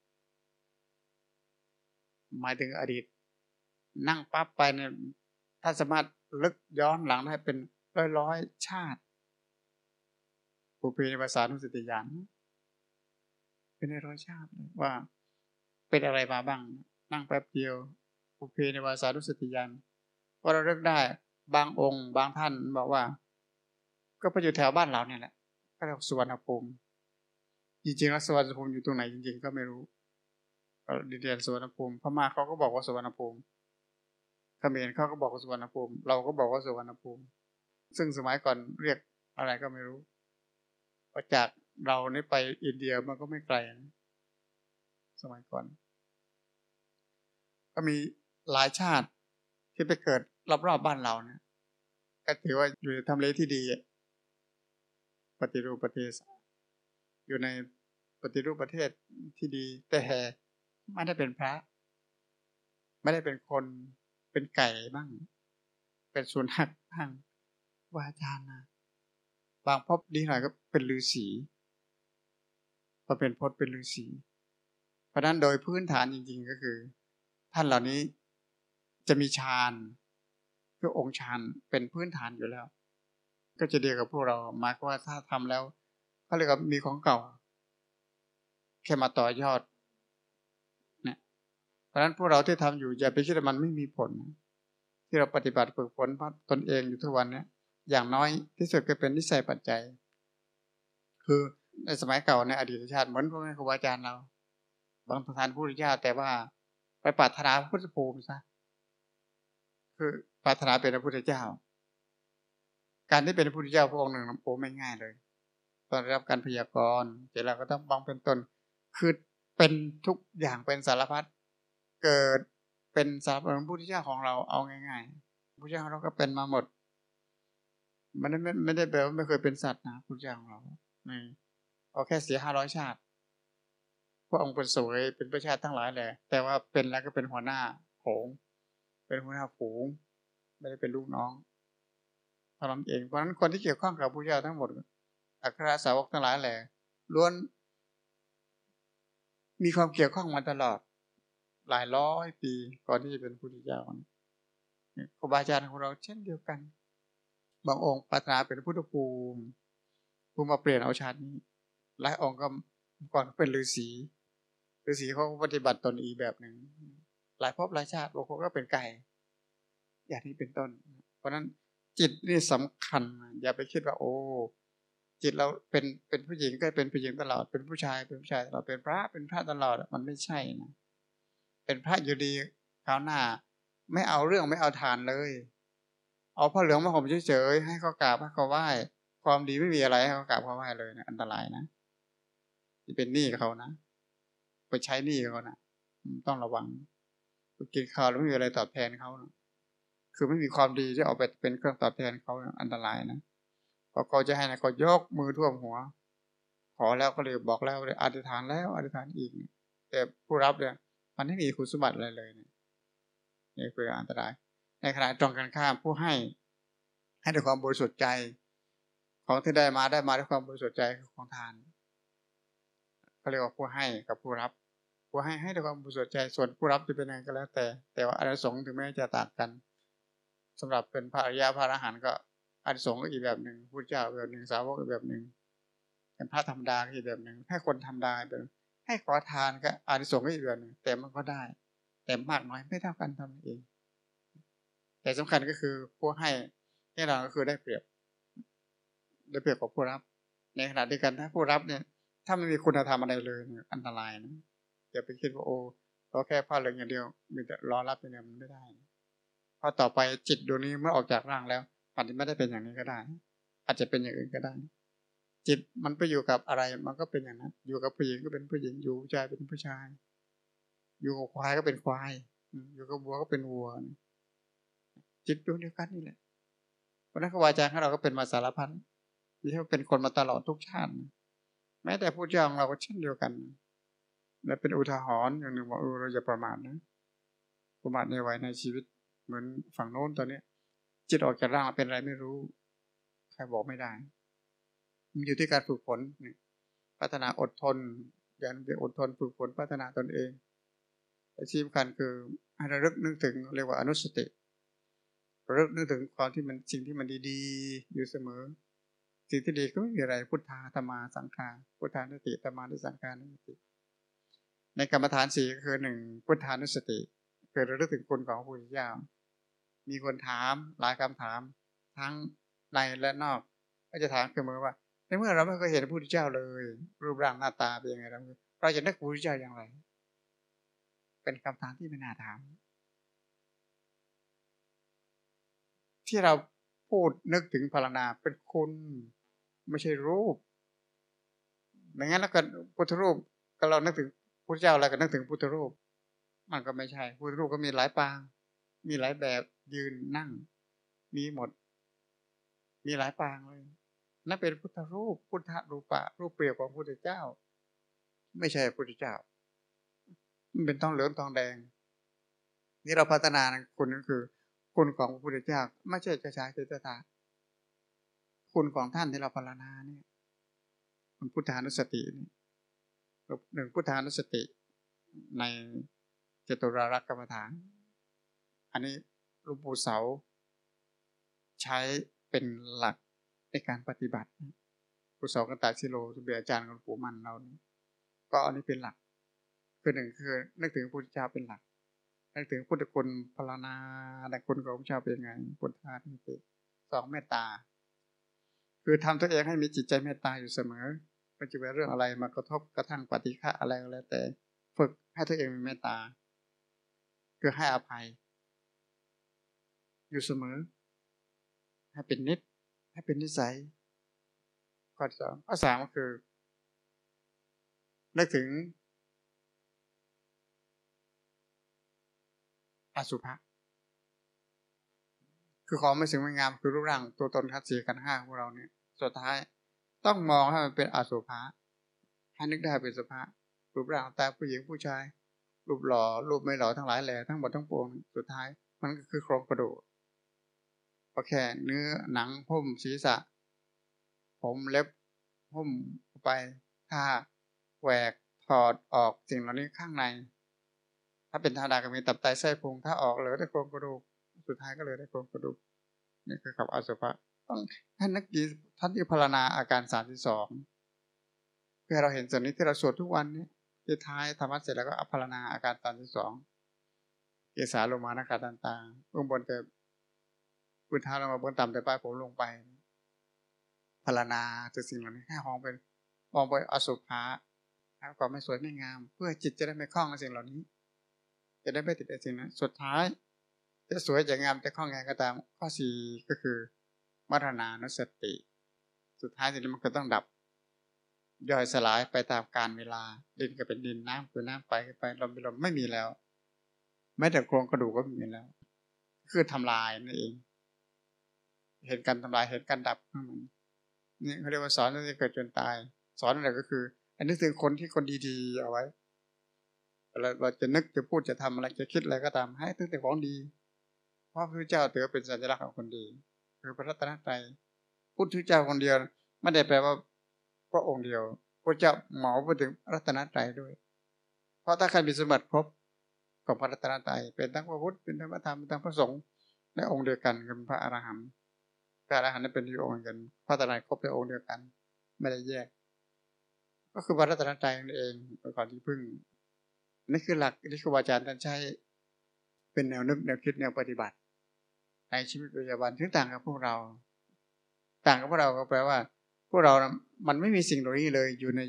หมายถึงอดีต นั่งปั๊บไปเนี่ยท่านสามารถลึกย้อนหลังได้เป็นร้อยร้อยชาติปุเพในภาษานุสติยานเป็นร้อยชาติว่าเป็นอะไรมาบ้าง นั่งแป๊บเดียว ปุเพในภาษานุสติยานก็เราเลือกได้บางองค์บางท่านบอกว่า ก็ไปอยู่แถวบ้านเราเนี่ยแหละก็เรียกสุวรรณภูมิจริงๆแล้วสุวรรณภูมิอยู่ตรงไหนจริง ๆ ก็ไม่รู้ดินแดนสุวรรณภูมิพม่าเขาก็บอกว่าสุวรรณภูมิเขมรเขาก็บอกว่าสุวรรณภูมิเราก็บอกว่าสุวรรณภูมิ ซึ่งสมัยก่อนเรียกอะไรก็ไม่รู้พอจากเรานี่ไปอินเดียมันก็ไม่ไกลนะสมัยก่อน ก็มี หลายชาติที่ไปเกิดรอบๆบ้านเราเนี่ยก็ถือว่าอยู่ในทำเลที่ดี ปฏิรูปประเทศ อยู่ในปฏิรูปประเทศที่ดี แต่แห่ไม่ได้เป็นพระ ไม่ได้เป็นคนเป็นไก่บ้าง เป็นสุนัขบ้างวาจานะบางพบดีหน่อยก็เป็นฤาษีพอเป็นพจน์เป็นฤาษีเพราะนั้นโดยพื้นฐานจริงๆก็คือ ท่านเหล่านี้ จะมีฌานคือองค์ฌานเป็นพื้นฐานอยู่แล้ว ก็จะเดียวกับพวกเราหมายว่าถ้าทำแล้วเขาเรียกว่ามีของเก่า แค่มาต่อยอดเนี่ยเพราะฉะนั้นพวกเราที่ทำอยู่อย่าไปคิดว่ามันไม่มีผล ที่เราปฏิบัติฝึกฝนตนเองอยู่ทุกวันเนี้ยอย่างน้อยที่สุดก็เป็นนิสัยปัจจัย คือในสมัยเก่าในอดีตชาติเหมือนพวกแม่ครูบาอาจารย์เรา บางทานผู้ริยาแต่ว่าไปปรารถนาระพุทธภูมิซะ คือปรารถนาเป็นพระพุทธเจ้า การที่เป็นพระพุทธเจ้าพระองค์หนึ่งโอ้ไม่ง่ายเลยตอนรับการพยากรณ์เสร็จแล้วก็ต้องบังเป็นตน คือเป็นทุกอย่างเป็นสารพัดเกิดเป็นสารพัดพระพุทธเจ้าของเราเอาง่ายๆพระพุทธเจ้าเราก็เป็นมาหมด มันไม่ไม่ได้แปลว่าไม่เคยเป็นสัตว์นะพระพุทธเจ้าของเราในเอาแค่เสียห้าร้อยชาติพระองค์เป็นสวยเป็นประชาติทั้งหลายแหละแต่ว่าเป็นแล้วก็เป็นหัวหน้าโขง เป็นหัวหน้าฝูง ไม่ได้เป็นลูกน้องท่านั้นเอง เพราะฉะนั้นคนที่เกี่ยวข้องกับพระเจ้าทั้งหมด อัครสาวกทั้งหลายแหละล้วน มีความเกี่ยวข้องมาตลอด หลายร้อยปี ก่อนที่จะเป็นพุทธเจ้าครูบาอาจารย์ของเราเช่นเดียวกัน บางองค์ปรารถนาเป็นพุทธภูมิภูมิมาเปลี่ยนเอาชาตินี้ หลายองค์ก็ก่อนเป็นฤาษีฤาษีเขาปฏิบัติตนอีแบบหนึ่ง หลายภพหลายชาติบางคนก็เป็นไก่ อย่างนี้เป็นต้น เพราะนั้นจิตนี่สำคัญ อย่าไปคิดว่า โอ้จิตเราเป็นเป็นผู้หญิงก็เป็นผู้หญิงตลอด เป็นผู้ชายเป็นผู้ชายตลอดเป็นพระเป็นพระตลอดมันไม่ใช่นะเป็นพระอยู่ดีคราวหน้า ไม่เอาเรื่องไม่เอาทานเลย เอาผ้าเหลืองมาห่มเฉยๆให้เขากราบให้เขาไหว้ความดีไม่มีอะไรให้เขากราบเขาไหว้เลยนะอันตรายนะที่เป็นหนี้เขานะ ไปใช้หนี้เขานะต้องระวัง กินข้าวแล้วไม่มีอะไรตอบแทนเขาคือไม่มีความดีที่เอาไปเป็นเครื่องตอบแทนเขาอันตรายนะพอเขาจะให้นะก็ยกมือท่วมหัว ขอแล้วก็เลยบอกแล้วเลยอธิษฐานแล้วอธิษฐานอีก แต่ผู้รับเนี่ย มันไม่มีคุณสมบัติอะไรเลยเนี่ยนี่คืออันตราย ในขณะตรงกันข้ามผู้ให้ให้ด้วยความบริสุทธิ์ใจ ของที่ได้มาได้มาด้วยความบริสุทธิ์ใจคือของทานเขาเรียกว่าผู้ให้กับผู้รับ ผู้ให้ให้ด้วยความบริสุทธิ์ใจส่วนผู้รับจะเป็นยังไงก็แล้วแต่ แต่ว่าอริสงถึงแม้จะต่างกันสำหรับเป็นพระอริยะพระอรหันต์ก็อริสงก็อีกแบบหนึ่งพุทธเจ้าแบบหนึ่งสาวกอีกแบบหนึ่งเป็นพระธรรมดาอีกแบบหนึ่งให้คนธรรมดาแบบให้ขอทานก็อานิสงส์ก็อีกแบบหนึ่งแต่มันก็ได้ แต่มากน้อยไม่เท่ากันทำเอง แต่สำคัญก็คือผู้ให้ให้เราก็คือได้เปรียบได้เปรียบกับผู้รับ ในขณะเดียวกันถ้าผู้รับเนี่ย ถ้าไม่มีคุณธรรมอะไรเลยเนี่ยอันตรายนะ อย่าไปคิดว่าโอ้เราแค่ผ้าเหลืองอย่างเดียวมีแต่รอรับอย่างเดียวมันไม่ได้เพราะต่อไปจิตดวงนี้เมื่อออกจากร่างแล้วอาจจะไม่ได้เป็นอย่างนี้ก็ได้ อาจจะเป็นอย่างอื่นก็ได้ จิตมันไปอยู่กับอะไรมันก็เป็นอย่างนั้น อยู่กับผู้หญิงก็เป็นผู้หญิงอยู่ผู้ชายเป็นผู้ชาย อยู่กับควายก็เป็นควาย อยู่กับวัวก็เป็นวัว จิตดวงเดียวกันนี่แหละเพราะนั้นครูบาอาจารย์ของเราก็เป็นมาสารพันมีให้เป็นคนมาตลอดทุกชาติแม้แต่ผู้เจ้าของเราก็เช่นเดียวกัน และเป็นอุทาหรณ์อย่างหนึ่งว่าเออเราอย่าประมาทนะ ประมาทในวัยในชีวิต เหมือนฝั่งโน้นตอนนี้จิตออกจากร่างเป็นอะไรไม่รู้ ใครบอกไม่ได้ มันอยู่ที่การฝึกฝนพัฒนาอดทนอย่างเป็นอดทนฝึกฝนพัฒนาตนเองอาชีพกันคือให้ระลึกนึกถึงเรียกว่าอนุสติระลึกนึกถึงความที่มันสิ่งที่มันดีๆ อยู่เสมอ สิ่งที่ดีก็ไม่มีอะไรพุทธาธรรมาสังขาพุทธานุติธรรมานุสังขานุติ ในกรรมฐานสี่ก็คือหนึ่งพุทธานุสติคือระลึกถึงคุณของพระพุทธเจ้า มีคนถามหลายคำถาม ทั้งในและนอก ก็จะถามเสมอว่าในเมื่อเราไม่เคยเห็นพระพุทธเจ้าเลย รูปร่างหน้าตาเป็นยังไงเราเราจะนึกพระพุทธเจ้าอย่างไร เป็นคำถามที่ไม่น่าถาม ที่เราพูดนึกถึงพารณาเป็นคุณไม่ใช่รูปดังนั้นแล้วก็พุทธรูปก็เรานึกถึง พระเจ้าแล้วก็นึกถึงพุทธรูป มันก็ไม่ใช่พุทธรูปก็มีหลายปาง มีหลายแบบยืนนั่ง มีหมด มีหลายปางเลยนั่นเป็นพุทธรูป พุทธรูปะ รูปเปรียบของพุทธเจ้า ไม่ใช่พุทธเจ้า มันเป็นทองเหลืองทองแดง นี่เราพัฒนาคุณก็คือ คุณของพระพุทธเจ้า ไม่ใช่จะใช้เจตตาคุณของท่านที่เราพารณาเนี่ยมันพุทธานุสตินี่ หนึ่งพุทธานุสติในจตุรารักกรรมฐาน อันนี้หลวงปู่เสา ใช้เป็นหลักในการปฏิบัติปู่เสากันตาชิโลสุเบียอาจารย์ของปู่มันเราก็อันนี้เป็นหลัก คือหนึ่งคือ นึกถึงพระพุทธเจ้าเป็นหลักนึกถึงพุทธคุณพารณาแต่คุณของพระเจ้าเป็นไงพุทธานุสติสองเมตตา คือทำตัวเองให้มีจิตใจเมตตาอยู่เสมอ ไม่จะเป็นเรื่องอะไรมากระทบกระทั่งปฏิฆะอะไรก็แล้วแต่ ฝึกให้ตัวเองมีเมตตา คือให้อภัย อยู่เสมอ ให้เป็นนิด ให้เป็นนิสัยข้อที่สองข้อสามก็คือนึกถึง อสุภะคือของไม่สวยไม่งามคือรูปร่างตัวตนคัดสีกันห้าของเราเนี่ย สุดท้าย ต้องมองให้มันเป็นอสุภะให้นึกได้เป็นสุภะรูปร่างตาผู้หญิงผู้ชาย รูปหล่อรูปไม่หล่อทั้งหลายแหล่ทั้งหมดทั้งปวงสุดท้าย มันก็คือโครงกระดูกก็แค่เนื้อหนังหุ้มศีรษะ ผมเล็บหุ้มไปถ้าแหวกถอดออกสิ่งเหล่านี้ข้างใน ถ้าเป็นธาดาก็มีตับไตไส้พุงถ้าออกเหลือแต่โครงกระดูก สุดท้ายก็เหลยได้โครงกระดูกนี่คือขับอสุภะ ต้องท่านนักกีท่านที่พารณาอาการสามที่สองเพื่อเราเห็นส่วนนี้ที่เราสวดทุกวันนี้ที่ท้ายธรรมะเสร็จแล้วก็อภารณาอาการสามที่สองเกสาลงมานาคาตันตาเบื้องบนแต่พื้นเท้าลงมาเบื้องต่ำแต่ปลายผมลงไปพารณาตัวสิ่งเหล่านี้แค่ห้องเป็นมองไปอสุภะแล้วก็ไม่สวยไม่งาม เพื่อจิตจะได้ไม่คล้องในสิ่งเหล่านี้ จะได้ไม่ติดในสิ่งนั้นสุดท้าย จะสวยจะงามจะคล้องไงก็ตาม ข้อสี่ก็คือ มัทนานุสติ สุดท้ายสิ่งนี้มันก็ต้องดับ ย่อยสลายไปตามการเวลา ดินก็เป็นดินน้ำคือน้ำไปไปลมเป็นลมไม่มีแล้วแม้แต่โครงกระดูกก็ไม่มีแล้ว คือทำลายนั่นเอง เห็นการทำลายเห็นการดับของมันนี่เขาเรียกว่าสอนตั้งแต่เกิดจนตาย สอนอะไรก็คือ อันนี้คือคนที่คนดีๆเอาไว้เราเราจะนึกจะพูดจะทำอะไรจะคิดอะไรก็ตามให้ตั้งแต่ของดีเพราะพระเจ้าถือเป็นสัญลักษณ์ของคนดี คือพระรัตนตรัยพุทธเจ้าคนเดียวไม่ได้แปลว่าพระองค์เดียวพระเจ้าหมอพูดถึงรัตนตรัยด้วย เพราะถ้าใครมีสมบัติครบของพระรัตนตรัยเป็นทั้งพระพุทธเป็นทั้งพระธรรมเป็นทั้งพระสงฆ์ในองค์เดียวกันคือพระอรหันต์พระอรหันต์นั้นเป็นที่องค์กัน พระตรัยครบในองค์เดียวกัน ไม่ได้แยก ก็คือพระรัตนตรัยนั่นเองเป็นก่อนที่พึ่งนี่คือหลักที่ครูบาอาจารย์ท่านใช้เป็นแนวนึกแนวคิดแนวปฏิบัติ ในชีวิตประจำวันถึงต่างกับพวกเรา ต่างกับพวกเราก็แปลว่า พวกเรา มันไม่มีสิ่งเหล่านี้เลยอยู่ใน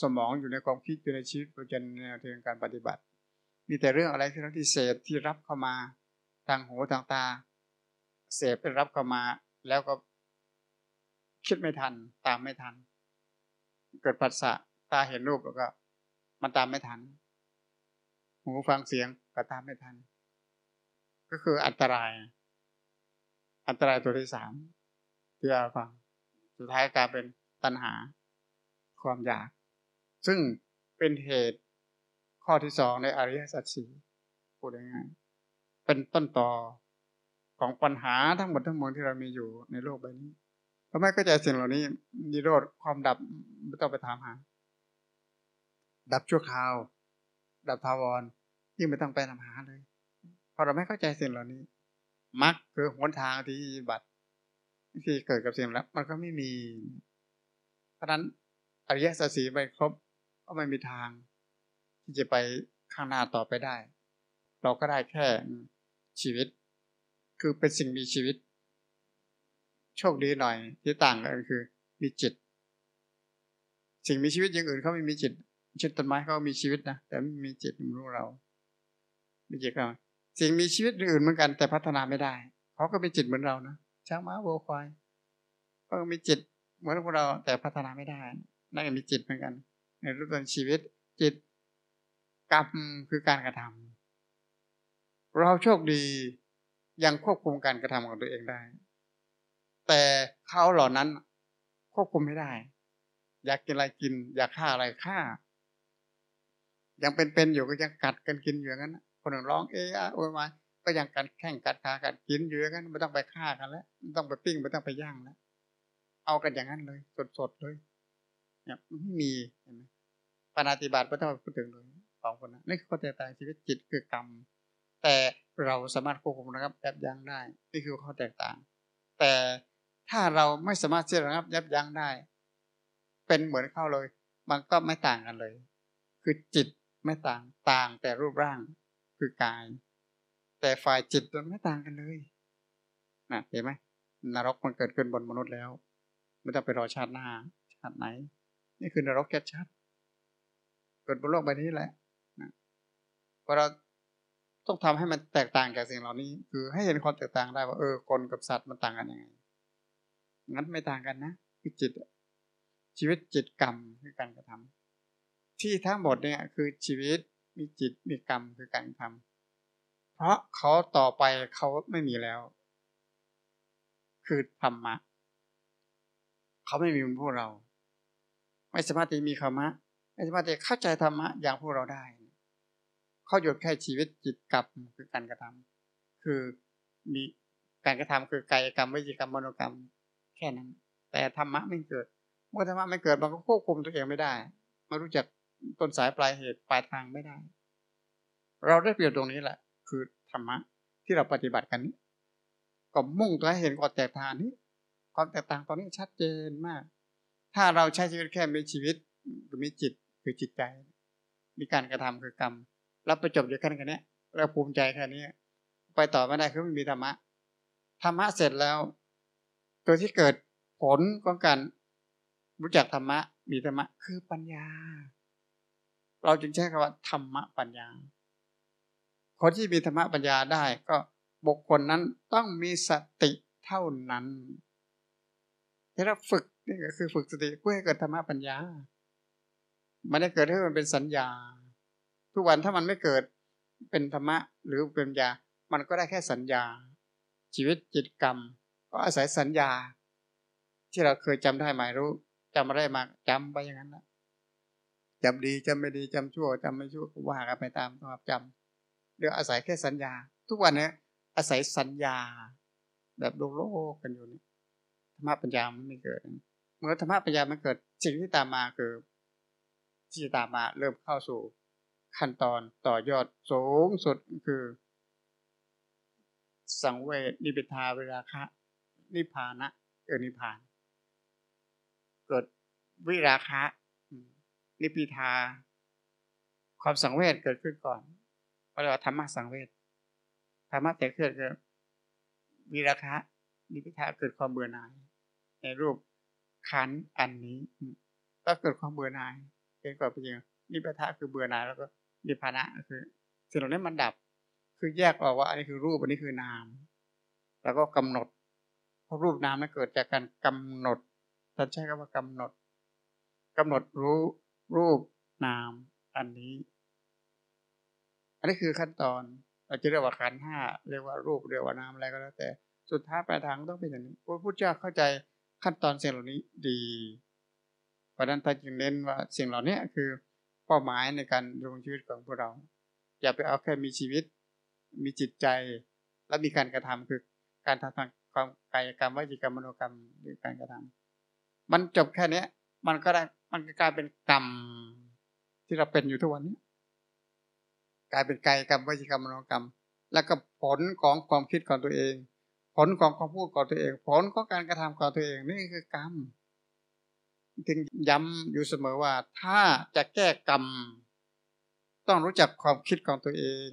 สมองอยู่ในความคิดอยู่ในชีวิตประจำแนวทางการปฏิบัติ มีแต่เรื่องอะไรที่เราที่เสพที่รับเข้ามาทางหูทางตา เสพไปรับเข้ามา แล้วก็คิดไม่ทัน ตามไม่ทัน เกิดปัสสะตาเห็นรูปแล้วก็ มันตามไม่ทัน หูฟังเสียงก็ตามไม่ทัน ก็คืออันตราย อันตรายตัวที่สามที่เราฟังสุดท้ายกลายเป็นตัณหาความอยาก ซึ่งเป็นเหตุข้อที่สองในอริยสัจสี่พูดง่ายๆเป็นต้นต่อของปัญหาทั้งหมดทั้งมวลที่เรามีอยู่ในโลกใบนี้ทำไมเข้าใจสิ่งเหล่านี้นิโรธความดับไม่ต้องไปถามหา ดับชั่วคราว ดับทาวรยิ่งไม่ต้องไปทำหาเลยพอเราไม่เข้าใจสิ่งเหล่านี้ มักคือหนทางที่บัตรที่เกิดกับสิ่งแล้ว มันก็ไม่มี เพราะนั้นอริยสัจสีไปครบก็ไม่มีทาง ที่จะไปข้างหน้าต่อไปได้ เราก็ได้แค่ชีวิต คือเป็นสิ่งมีชีวิต โชคดีหน่อย ที่ต่างกันคือ มีจิต สิ่งมีชีวิตอย่างอื่นเขาไม่มีจิตเช่นต้นไม้เขามีชีวิตนะแต่ไม่มีจิตเหมือนเรา มีจิตเรา สิ่งมีชีวิตอื่นเหมือนกัน แต่พัฒนาไม่ได้เขาก็มีจิตเหมือนเรานะช้างม้าวัวควายก็มีจิตเหมือนพวกเราแต่พัฒนาไม่ได้นั่นก็มีจิตเหมือนกัน ในรูปแบบชีวิตจิตกรรมคือการกระทำเราโชคดียังควบคุมการกระทำของตัวเองได้ แต่เขาเหล่านั้นควบคุมไม่ได้ อยากกินอะไรกิน อยากฆ่าอะไรฆ่า ยังเป็นๆอยู่ก็ยังกัดกันกินอยู่งั้น คนหนึ่งร้องเอะอะโอยมาก็ยังกันแข่งกัดขากัดกินอยู่งั้นไม่ต้องไปฆ่ากันแล้วไม่ต้องไปปิ้งไม่ต้องไปย่างแล้วเอากันอย่างนั้นเลยสดๆเลยเนี่ยไม่มีเห็นไหมปาฏิบัติไม่ต้องพูดถึงเลยสองคนนั้นนี่คือข้อแตกต่างชีวิตจิตคือกรรม แต่เราสามารถควบคุมนะครับยับยั้งได้นี่คือข้อแตกต่าง แต่ถ้าเราไม่สามารถที่จะระงับยับยั้งได้ เป็นเหมือนเข้าเลย มันก็ไม่ต่างกันเลย คือจิตไม่ต่างต่างแต่รูปร่าง คือกาย แต่ฝ่ายจิตมันไม่ต่างกันเลยนะเห็นไหมนรกมันเกิดขึ้นบนมนุษย์แล้ว ไม่ต้องไปรอชาติหน้า ชาติไหน นี่คือนรกแก่ชัด เกิดบนโลกใบนี้แหละนะพอเราต้องทำให้มันแตกต่างจากสิ่งเหล่านี้ คือให้เห็นความแตกต่างได้ว่าเออคนกับสัตว์มันต่างกันยังไงงั้นไม่ต่างกันนะคือจิต ชีวิตจิตกรรมคือการกระทำที่ทั้งหมดเนี่ยคือชีวิต มีจิตมีกรรมคือการทำเพราะเขาต่อไปเขาไม่มีแล้ว คือธรรมะเขาไม่มีเหมือนพวกเรา ไม่สามารถที่มีธรรมะไม่สามารถที่เข้าใจธรรมะอย่างพวกเราได้ เขาหยุดแค่ชีวิตจิตกรรมคือการกระทำคือมีการกระทำคือกายกรรมวิจิกรรมมโนกรรม แค่นั้น แต่ธรรมะไม่เกิด เมื่อธรรมะไม่เกิดมันก็ควบคุมตัวเองไม่ได้ไม่รู้จัก ต้นสายปลายเหตุปลายทางไม่ได้ เราได้เปรียบตรงนี้แหละ คือธรรมะที่เราปฏิบัติกันนี้ก็มุ่งตัวให้เห็นความแตกต่างนี้ ความแตกต่างตอนนี้ชัดเจนมาก ถ้าเราใช้ชีวิตแค่มีชีวิตหรือมีจิตคือจิตใจ มีการกระทำคือกรรมแล้วประจบอยู่แค่นี้เราภูมิใจแค่นี้ไปต่อไม่ได้คือไม่มีธรรมะธรรมะเสร็จแล้ว ตัวที่เกิดผลของการรู้จักธรรมะ มีธรรมะคือปัญญา เราจึงใช้คำว่าธรรมะปัญญา คนที่มีธรรมะปัญญาได้ก็บุคคลนั้นต้องมีสติเท่านั้นที่เราฝึกนี่ก็คือฝึกสติเพื่อให้เกิดธรรมะปัญญา มันได้เกิดให้มันเป็นสัญญา ทุกวันถ้ามันไม่เกิดเป็นธรรมะหรือเป็นปัญญา มันก็ได้แค่สัญญา ชีวิตจิตกรรม ก็อาศัยสัญญา ที่เราเคยจำได้หมายรู้จำอะไรมาจำไปอย่างนั้นนะ จำดีจำไม่ดีจำชั่วจำไม่ชั่วว่ากันไปตามความจำเดี๋ยวอาศัยแค่สัญญา ทุกวันนี้อาศัยสัญญา แบบโลกโลกกันอยู่นี่ธรรมะปัญญามันไม่เกิด เมื่อธรรมะปัญญามันเกิดสิ่งที่ตามมาคือที่ตามมาเริ่มเข้าสู่ ขั้นตอนต่อยอดสูงสุดคือ สังเวชนิพิทาเวลาคะนิพพานะเออนิพพาน เกิดวิราคะ นิพิทา ความสังเวชเกิดขึ้นก่อนเรียกว่าธรรมะสังเวชธรรมะแต่เกิดคือวิราคะนิพิทาเกิดความเบื่อหน่าย ในรูปขันอันนี้ก็เกิดความเบื่อหน่ายเป็นก่อนเป็นจริงนิพิทาคือเบื่อหน่ายแล้วก็นิพพานะคือสิ่งเหล่านี้มันดับ คือแยกออกว่า อันนี้คือรูปอันนี้คือนาม แล้วก็กำหนดเพราะรูปนามนั้นเกิดจากการกำหนดท่านใช้คำว่ากำหนดกำหนดรู้ รูปนามอันนี้ อันนี้คือขั้นตอนเราจะเรียกว่าขันห้าเรียกว่ารูปเรียกว่านามอะไรก็แล้ว แต่สุดท้ายปลายทางต้องเป็นอย่างนี้พระพุทธเจ้าเข้าใจขั้นตอนสิ่งเหล่านี้ดีเพราะนั้นท่านจึงเน้นว่าสิ่งเหล่านี้คือเป้าหมายในการดำรงชีวิตของพวกเรา อย่าไปเอาแค่มีชีวิต มีจิตใจ และมีการกระทำคือการทำทางความกายกรรมวิจิกรรมมโนกรรมหรือการกระทำมันจบแค่เนี้ยมันก็ได้ มันก็กลายเป็นกรรม ที่เราเป็นอยู่ทุกวันนี้กลายเป็นกายกรรมวิจิกรรมมโนกรรม แล้วก็ผลของความคิดของตัวเอง ผลของความพูดของตัวเอง ผลของการกระทำของตัวเองนี่คือกรรมจึงย้ำอยู่เสมอว่า ถ้าจะแก้กรรม ต้องรู้จักความคิดของตัวเอง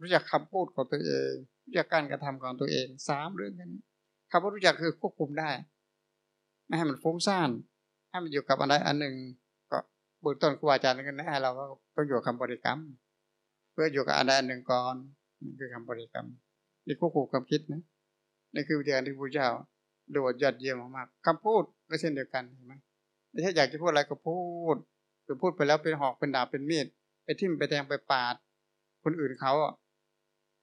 รู้จักคำพูดของตัวเอง รู้จักการกระทำของตัวเองสามเรื่องนี้คำว่ารู้จักคือควบคุมได้ ไม่ให้มันฟุ้งซ่าน ให้มันอยู่กับอันใดอันหนึ่ง ก็เบื้องต้นครูอาจารย์ก็แนะเราก็ต้องอยู่กับคำบริกรรม เพื่ออยู่กับอันใดอันหนึ่งก่อนนี่คือคำบริกรรมนี่ควบคุมความคิดนะนี่คือวิธีการที่พระเจ้าโดดยอดเยี่ยมมากๆคำพูดก็เช่นเดียวกันเห็นไหมไม่ใช่อยากจะพูดอะไรก็พูดคือพูดไปแล้วเป็นหอกเป็นดาบเป็นมีดไปทิ่มไปแทงไปปาด คนอื่นเขา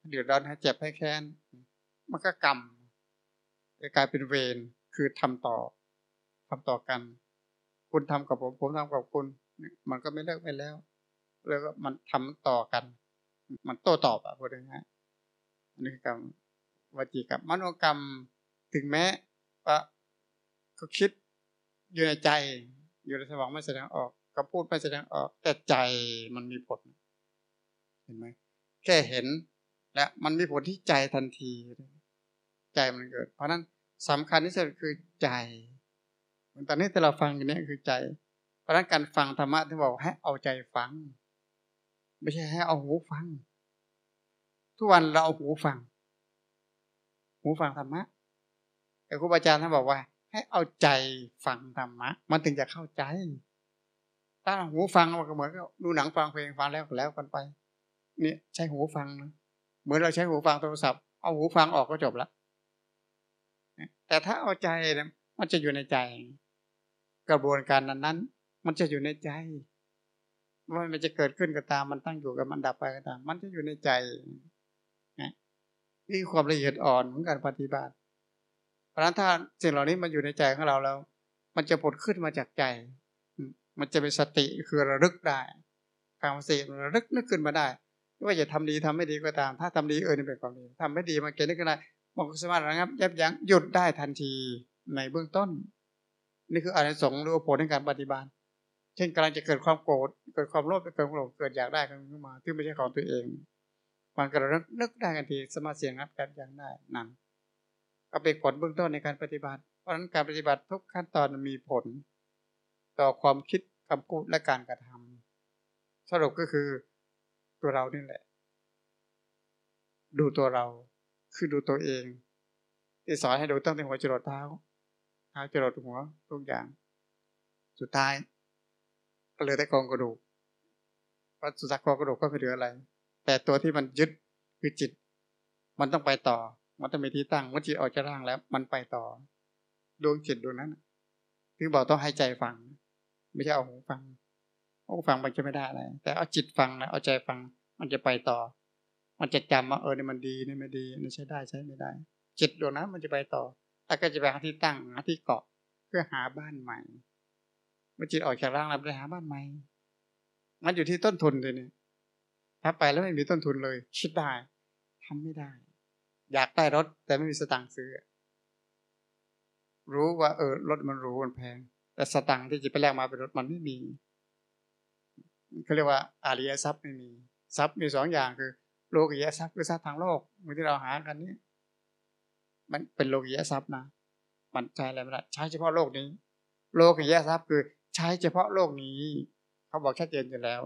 เดือดร้อนให้เจ็บให้แค้นมันก็กรรมกลายเป็นเวรคือทำต่อทำต่อกัน คุณทำกับผม ผมทำกับคุณ มันก็ไม่เลิกไปแล้ว แล้วก็มันทำต่อกัน มันโต้ตอบอะพูดง่ายๆอันนี้คือกรรมวจีกรรมมโนกรรมถึงแม้ว่าเขาคิดอยู่ในใจ อยู่ในสมองไม่แสดงออกก็พูดไม่แสดงออก แต่ใจมันมีผล เห็นไหมแค่เห็น และมันมีผลที่ใจทันที ใจมันเกิด เพราะนั้นสำคัญที่สุดคือใจ ตอนนี้ที่เราฟังอย่างนี้คือใจ เพราะนั้นการฟังธรรมะที่บอกให้เอาใจฟัง ไม่ใช่ให้เอาหูฟัง ทุกวันเราเอาหูฟัง หูฟังธรรมะแต่ครูบาอาจารย์ท่านบอกว่า ให้เอาใจฟังธรรมะ มันถึงจะเข้าใจ ถ้าหูฟังมันก็เหมือนกับดูหนังฟังเพลงฟังแล้วแล้วกันไปนี่ใช้หูฟังนะเหมือนเราใช้หูฟังโทรศัพท์เอาหูฟังออกก็จบล้วแต่ถ้าเอาใจมันจะอยู่ในใจ กระบวนการนั้นนั้นมันจะอยู่ในใจ ว่ามันจะเกิดขึ้นก็ตาม มันตั้งอยู่กับมันดับไปก็ตาม มันจะอยู่ในใจนี่ความละเอียดอ่อนของการปฏิบัติ เพราะนั้นถ้าสิ่งเหล่านี้มันอยู่ในใจของเราแล้ว มันจะผลขึ้นมาจากใจ มันจะเป็นสติคือระลึกได้การสติระลึกนึกขึ้นมาได้ว่าจะทำดีทำไม่ดีก็ตาม ถ้าทำดีเออนี่เป็นความดีทำไม่ดีมันเกิดขึ้นได้มันก็สามารถระงับยับยั้งหยุดได้ทันทีในเบื้องต้น นี่คืออานิสงส์หรือผลในการปฏิบัติ เช่นกำลังจะเกิดความโกรธเกิดความโลภเกิดความหลงเกิดอยากได้ขึ้นมาที่ไม่ใช่ของตัวเอง มันก็ระนึกได้ทันทีสมาเสียงับยับยั้งได้นั่นก็เป็นผลเบื้องต้นในการปฏิบัติ เพราะฉะนั้นการปฏิบัติทุกขั้นตอนมีผล ต่อความคิดคำพูดและการกระทำสรุปก็คือตัวเรานี่แหละ ดูตัวเราคือดูตัวเองที่สอนให้ดูตั้งแต่หัวจรดเท้า เท้าจรดหัวทุกอย่าง สุดท้ายก็เหลือแต่กองกระดูกพราะสุดท้ายกองกระดูกก็ไม่เหลืออะไร แต่ตัวที่มันยึดคือจิต มันต้องไปต่อ มันต้องมีที่ตั้งเมื่อจิตออกจากร่างแล้ว มันไปต่อ ดวงจิตดวงนั้นคือบอกต้องให้ใจฟัง ไม่ใช่เอาหูฟังโอ้ฟังมันจะไม่ได้อะไรแต่เอาจิตฟังนะเอาใจฟัง มันจะไปต่อ มันจะจำว่าเออนี่มันดีนี่ไม่ดีนี่ใช้ได้ใช้ไม่ได้ จิตดวงนั้นมันจะไปต่อ แล้วก็จะไปหาที่ตั้งหาที่เกาะเพื่อหาบ้านใหม่ เมื่อจิตออกจากร่างแล้วไปหาบ้านใหม่ มันอยู่ที่ต้นทุนเลยนี่ถ้าไปแล้วไม่มีต้นทุนเลยคิดได้ทำไม่ได้ อยากได้รถแต่ไม่มีสตางค์ซื้อ รู้ว่า เออรถมันรู้มันแพง แต่สตางค์ที่จะไปแลกมาเป็นรถมันไม่มีเขาเรียกว่าอาริยทรัพย์ไม่มีทรัพย์มีสองอย่างคือ โลกิยทรัพย์คือทรัพย์ทางโลกเมือที่เราหากันนี้ มันเป็นโลกิยทรัพย์นะ มันใช้อะไรไม่ได้ใช้เฉพาะโลกนี้ โลกิยทรัพย์คือใช้เฉพาะโลกนี้ เขาบอกชัดเจนอยู่แล้ว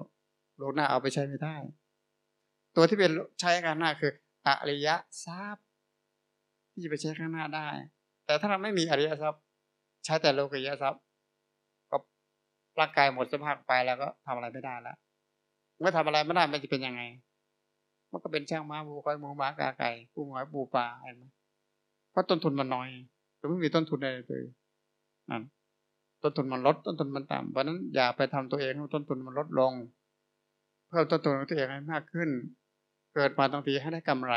โลกหน้าเอาไปใช้ไม่ได้ ตัวที่เป็นใช้การหน้าคือ อริยทรัพย์ที่จะไปใช้ข้างหน้าได้ แต่ถ้าเราไม่มีอริยทรัพย์ ใช้แต่โลกิยทรัพย์ก็ร่างกายหมดสภาพไปแล้วก็ทำอะไรไม่ได้แล้วเมื่อทำอะไรไม่ได้มันจะเป็นยังไง มันก็เป็นช่างม้าบูคอยหมูม้ากาไก่ปูหอยปูปลาอะไรไหม เพราะต้นทุนมันน้อยแต่ไม่มีต้นทุนอะไรเลยนั่นต้นทุนมันลดต้นทุนมันต่ำเพราะนั้นอย่าไปทำตัวเองให้ต้นทุนมันลดลง เพิ่มต้นทุนของตัวเองให้มากขึ้น เกิดมาบางทีให้ได้กำไร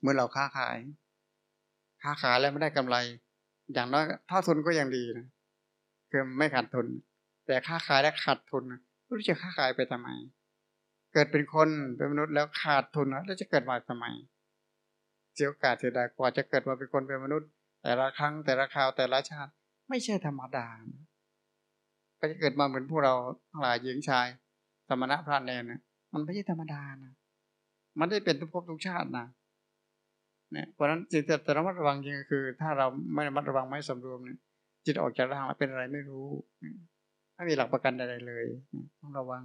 เมื่อเราค้าขาย ค้าขายแล้วไม่ได้กำไร อย่างน้อยเท่าทุนก็ยังดีนะคือไม่ขาดทุน แต่ค้าขายแล้วขาดทุนไม่รู้จะค้าขายไปทำไม เกิดเป็นคนเป็นมนุษย์แล้วขาดทุนแล้วจะเกิดมาทำไม เสียโอกาสเสียดายกว่าจะเกิดมาเป็นคนเป็นมนุษย์ แต่ละครั้งแต่ละคราวแต่ละชาติ ไม่ใช่ธรรมดาก็จะเกิดมาเหมือนพวกเราทั้งหลายหญิงชาย สมณะพระเนรนะมันไม่ใช่ธรรมดานะมันได้เป็นทุกภพทุกชาตินะเนี่ยเพราะนั้นสิ่งที่จะระมัดระวังจริงก็คือ ถ้าเราไม่ระมัดระวังไม่สำรวมเนี่ยจิตออกจากร่างแล้วเป็นอะไรไม่รู้ไม่มีหลักประกันใดๆเลยต้องระวัง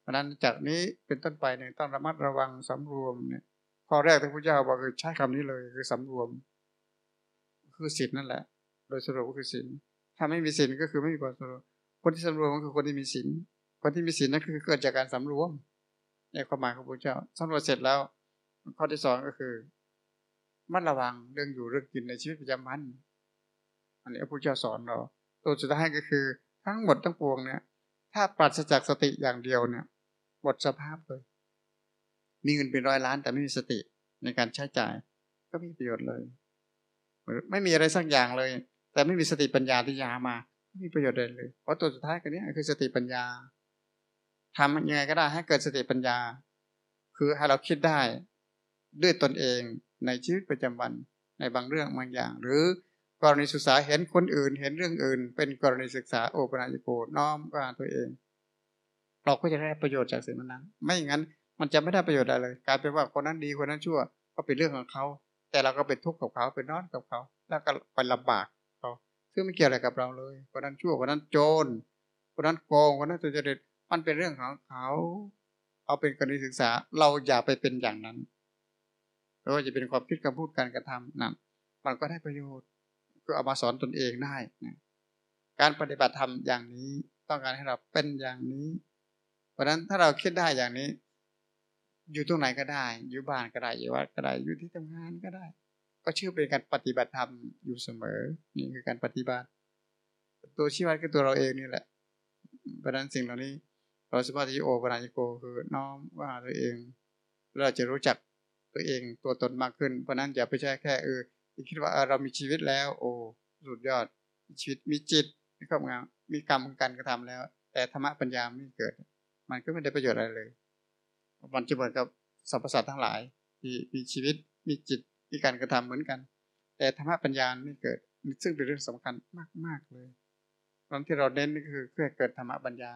เพราะนั้นจากนี้เป็นต้นไปเนี่ยต้องระมัดระวังสำรวมเนี่ย ข้อแรกที่พระเจ้าบอกคือใช้คำนี้เลยคือสำรวม คือศีลนั่นแหละ โดยสรุปก็คือศีลถ้าไม่มีศีลก็คือไม่มีความสำรวมคนที่สำรวมก็คือคนที่มีศีลคนที่มีศีลนั่นคือเกิดจากการสำรวมในความหมายของพระเจ้าสำรวมเสร็จแล้ว ข้อที่สองก็คือมัดระวังเรื่องอยู่เรื่องกินในชีวิตประจำวันอันนี้พระพุทธเจ้าสอนเราตัวสุดท้ายก็คือ ทั้งหมดทั้งปวงเนี่ย ถ้าปราศจากสติอย่างเดียวเนี่ยหมดสภาพเลย มีเงินเป็นร้อยล้านแต่ไม่มีสติในการใช้จ่าย ก็ไม่มีประโยชน์เลย ไม่มีอะไรสักอย่างเลย แต่ไม่มีสติปัญญาที่ยามาไม่มีประโยชน์เลย เพราะตัวสุดท้ายก็นี้คือสติปัญญาทำยังไงก็ได้ให้เกิดสติปัญญา คือให้เราคิดได้ด้วยตนเองในชีวิตประจำวันในบางเรื่องบางอย่าง หรือกรณีศึกษาเห็นคนอื่น เห็นเรื่องอื่น เป็นกรณีศึกษาโอปัญญโกน้อมก็ตัวเอง เราก็จะได้ประโยชน์จากสิ่งนั้น ไม่อย่างนั้น มันจะไม่ได้ประโยชน์อะไรเลยกลายเป็นว่าคนนั้นดีคนนั้นชั่ว ก็เป็นเรื่องของเขาแต่เราก็เป็นทุกข์กับเขาเป็นนอนกับเขา แล้วก็ไปลำบากเขาซึ่งไม่เกี่ยวอะไรกับเราเลยคนนั้นชั่วคนนั้นโจรคนนั้นโกงคนนั้นตุจริตมันเป็นเรื่องของเขา เอาเป็นกรณีศึกษา เราอย่าไปเป็นอย่างนั้นไม่ว่าจะเป็นความคิดคำพูดการกระทำนั่นมันก็ได้ประโยชน์ ก็เอามาสอนตนเองได้นะการปฏิบัติธรรมอย่างนี้ต้องการให้เราเป็นอย่างนี้ เพราะฉะนั้นถ้าเราคิดได้อย่างนี้ อยู่ตรงไหนก็ได้ อยู่บ้านก็ได้อยู่วัดก็ได้อยู่ที่ทำงานก็ได้ ก็ชื่อเป็นการปฏิบัติธรรมอยู่เสมอ นี่คือการปฏิบัติ ตัวชี้วัดคือตัวเราเองนี่แหละเพราะนั้นสิ่งเหล่านี้เราสมาธิโอปราณิโกคือน้อมว่าตัวเองเราจะรู้จักตัวเองตัวตนมากขึ้น เพราะนั้นอย่าไปใช่แค่เออคิดว่าเรามีชีวิตแล้ว โอ้สุดยอดมีชีวิตมีจิตมีความงามมีกรรมการกระทำแล้ว แต่ธรรมะปัญญาไม่เกิด มันก็ไม่ได้ประโยชน์อะไรเลย มันจะเหมือนกับสรรพสัตว์ทั้งหลายที่มีชีวิตมีจิตมีการกระทำเหมือนกัน แต่ธรรมะปัญญาไม่เกิด ซึ่งเป็นเรื่องสำคัญมาก ๆ เลยตอนที่เราเน้นนี่คือเพื่อเกิดธรรมะปัญญา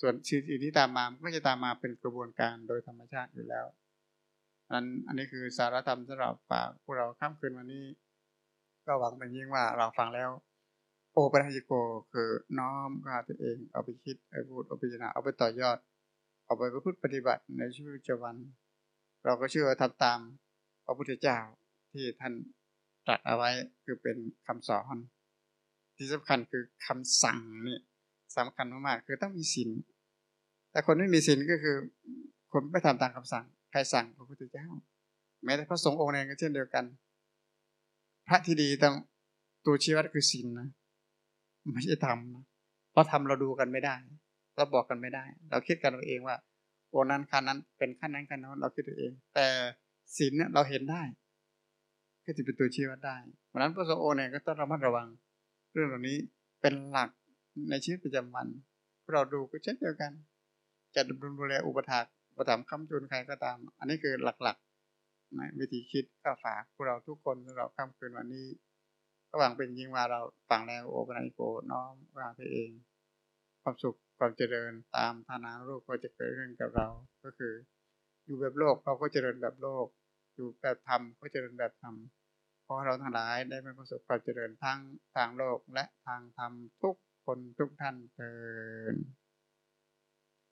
ส่วนชีวิตที่ตามมาก็จะตามมาเป็นกระบวนการโดยธรรมชาติอยู่แล้วอันอันนี้คือสารธรรมสำหรับฝากพวกเราข้ามคืนวันนี้ ก็หวังเป็นยิ่งว่าเราฟังแล้ว โอปัญญิโกคือน้อมกาตัวเองเอาไปคิดเอาไปพูดเอาไปพิจารณาเอาไปต่อยอด เอาไปพูดปฏิบัติในชีวิตประจำวัน เราก็เชื่อทำตาม พระพุทธเจ้าที่ท่านตรัสเอาไว้คือเป็นคำสอน ที่สำคัญคือคำสั่งนี่สำคัญมากๆคือต้องมีศีลแต่คนไม่มีศีลก็คือ คนไม่ทำตามคำสั่ง ใครสั่งพระพุทธเจ้า แม้แต่พระสงฆ์องค์เองก็เช่นเดียวกัน พระที่ดีต้องตัวชีวัดคือศีลนะไม่ใช่ทำนะเพราะทำเราดูกันไม่ได้ เราบอกกันไม่ได้ เราคิดกันเราเองว่าโอนั้นขั้นนั้นเป็นขั้นนั้นขั้นนั้นเราคิดตัวเอง แต่ศีลเนี่ยเราเห็นได้ ก็จะเป็นตัวชี้วัดได้เพราะนั้นพระสงฆ์อเนี่ยก็ต้องระมัดระวัง เรื่องเหล่านี้เป็นหลักในชีวิตประจำวันเราดูก็เช่นเดียวกันจะดูแลอุปถากประถมคำจุนใครก็ตาม อันนี้คือหลักๆนะวิธีคิดก็ฝากพวกเราทุกคนเราค่ำคืนวันนี้ก็หวังเป็นยิ่งว่าเราฟังแล้วโอปัญโกน้อมว่าตัวเอง ความสุข ความเจริญตามฐานะโลกก็จะเกิดขึ้นกับเรา ก็คือ อยู่แบบโลกเราก็เจริญแบบโลก อยู่แบบธรรมก็เจริญแบบธรรมเพราะเราทั้งหลายได้เป็นประสบความเจริญทั้งทางโลกและทางธรรมทุกคนทุกท่านเติน